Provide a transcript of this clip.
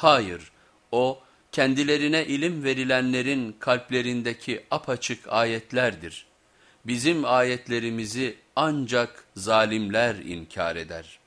Hayır, o kendilerine ilim verilenlerin kalplerindeki apaçık ayetlerdir. Bizim ayetlerimizi ancak zalimler inkar eder.''